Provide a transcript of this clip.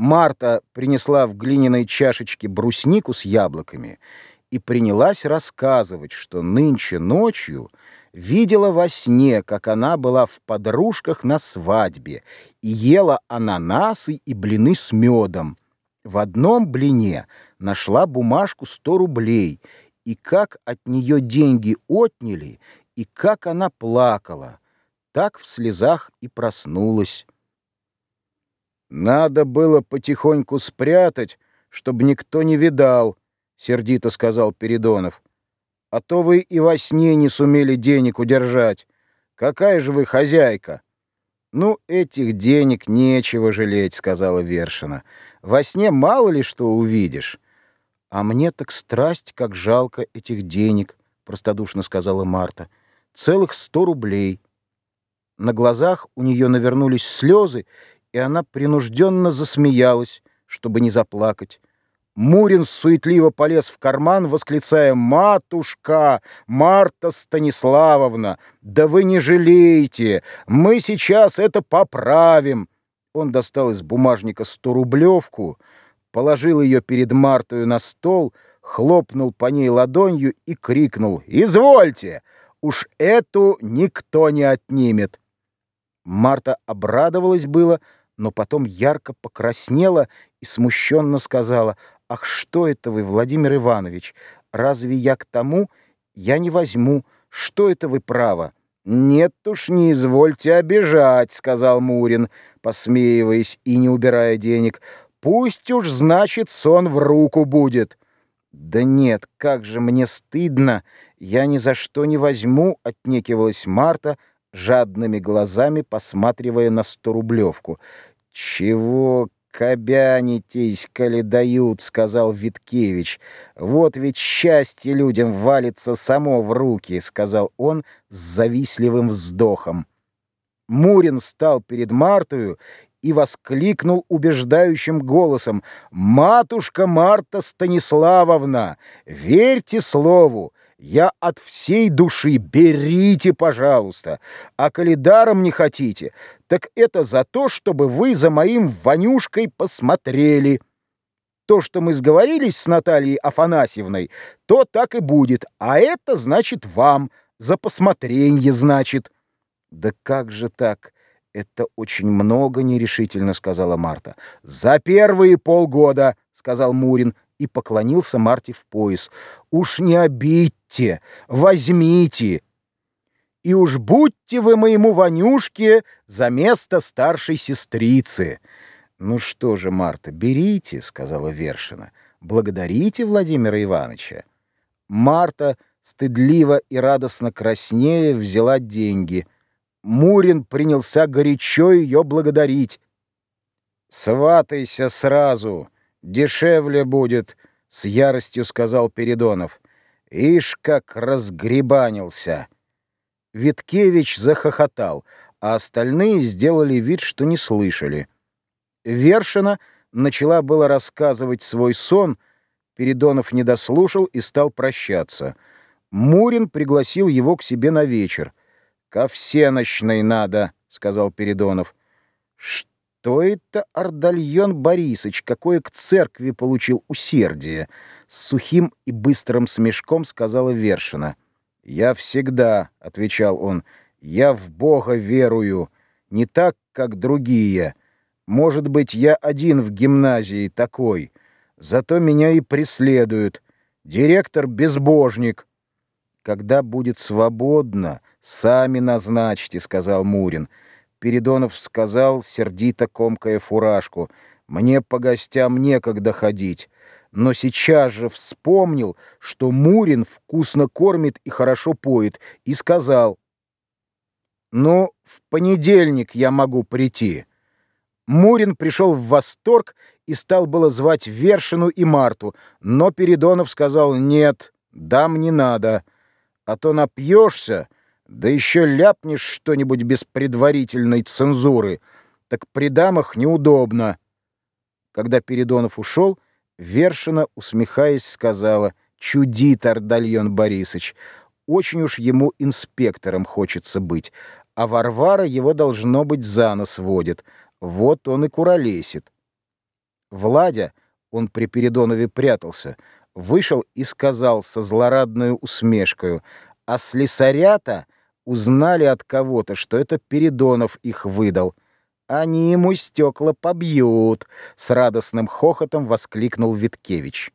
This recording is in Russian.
Марта принесла в глиняной чашечке бруснику с яблоками и принялась рассказывать, что нынче ночью видела во сне, как она была в подружках на свадьбе и ела ананасы и блины с медом. В одном блине нашла бумажку сто рублей, и как от нее деньги отняли, и как она плакала, так в слезах и проснулась. «Надо было потихоньку спрятать, чтобы никто не видал», — сердито сказал Передонов. «А то вы и во сне не сумели денег удержать. Какая же вы хозяйка?» «Ну, этих денег нечего жалеть», — сказала Вершина. «Во сне мало ли что увидишь». «А мне так страсть, как жалко этих денег», — простодушно сказала Марта. «Целых сто рублей». На глазах у нее навернулись слезы, и она принужденно засмеялась, чтобы не заплакать. Мурин суетливо полез в карман, восклицая «Матушка! Марта Станиславовна! Да вы не жалеете! Мы сейчас это поправим!» Он достал из бумажника сто-рублевку, положил ее перед Мартою на стол, хлопнул по ней ладонью и крикнул «Извольте! Уж эту никто не отнимет!» Марта обрадовалась было, но потом ярко покраснела и смущенно сказала, «Ах, что это вы, Владимир Иванович? Разве я к тому? Я не возьму. Что это вы право?» «Нет уж, не извольте обижать», — сказал Мурин, посмеиваясь и не убирая денег. «Пусть уж, значит, сон в руку будет». «Да нет, как же мне стыдно! Я ни за что не возьму», — отнекивалась Марта, жадными глазами посматривая на сторублевку. «Чего кобянитесь, коли дают», — сказал Виткевич. «Вот ведь счастье людям валится само в руки», — сказал он с завистливым вздохом. Мурин стал перед Мартою и воскликнул убеждающим голосом «Матушка Марта Станиславовна, верьте слову, я от всей души, берите, пожалуйста. А коли даром не хотите, так это за то, чтобы вы за моим Ванюшкой посмотрели. То, что мы сговорились с Натальей Афанасьевной, то так и будет. А это значит вам, за посмотренье значит. Да как же так? Это очень много нерешительно, сказала Марта. За первые полгода, сказал Мурин и поклонился Марте в пояс. «Уж не обидьте, возьмите, и уж будьте вы моему Ванюшке за место старшей сестрицы». «Ну что же, Марта, берите», — сказала Вершина. «Благодарите Владимира Ивановича». Марта, стыдливо и радостно краснея, взяла деньги. Мурин принялся горячо ее благодарить. «Сватайся сразу!» дешевле будет, — с яростью сказал Передонов. Ишь, как разгребанился. Виткевич захохотал, а остальные сделали вид, что не слышали. Вершина начала было рассказывать свой сон, Передонов не дослушал и стал прощаться. Мурин пригласил его к себе на вечер. «Ко всеночной надо», — сказал Передонов. «Что?» «Что это Ардальон Борисович, какое к церкви получил усердие?» С сухим и быстрым смешком сказала Вершина. «Я всегда», — отвечал он, — «я в Бога верую, не так, как другие. Может быть, я один в гимназии такой, зато меня и преследуют. Директор — безбожник». «Когда будет свободно, сами назначьте», — сказал Мурин. Передонов сказал, сердито комкая фуражку, «Мне по гостям некогда ходить» но сейчас же вспомнил, что Мурин вкусно кормит и хорошо поет, и сказал, «Ну, в понедельник я могу прийти». Мурин пришел в восторг и стал было звать Вершину и Марту, но Передонов сказал, «Нет, дам не надо, а то напьешься». Да еще ляпнешь что-нибудь без предварительной цензуры, так при дамах неудобно. Когда Передонов ушел, Вершина, усмехаясь, сказала, «Чудит Ардальон Борисович, очень уж ему инспектором хочется быть, а Варвара его, должно быть, за нос водит, вот он и куролесит». Владя, он при Передонове прятался, вышел и сказал со злорадной усмешкою, а слесарята узнали от кого-то, что это Передонов их выдал. Они ему стекла побьют, с радостным хохотом воскликнул Виткевич.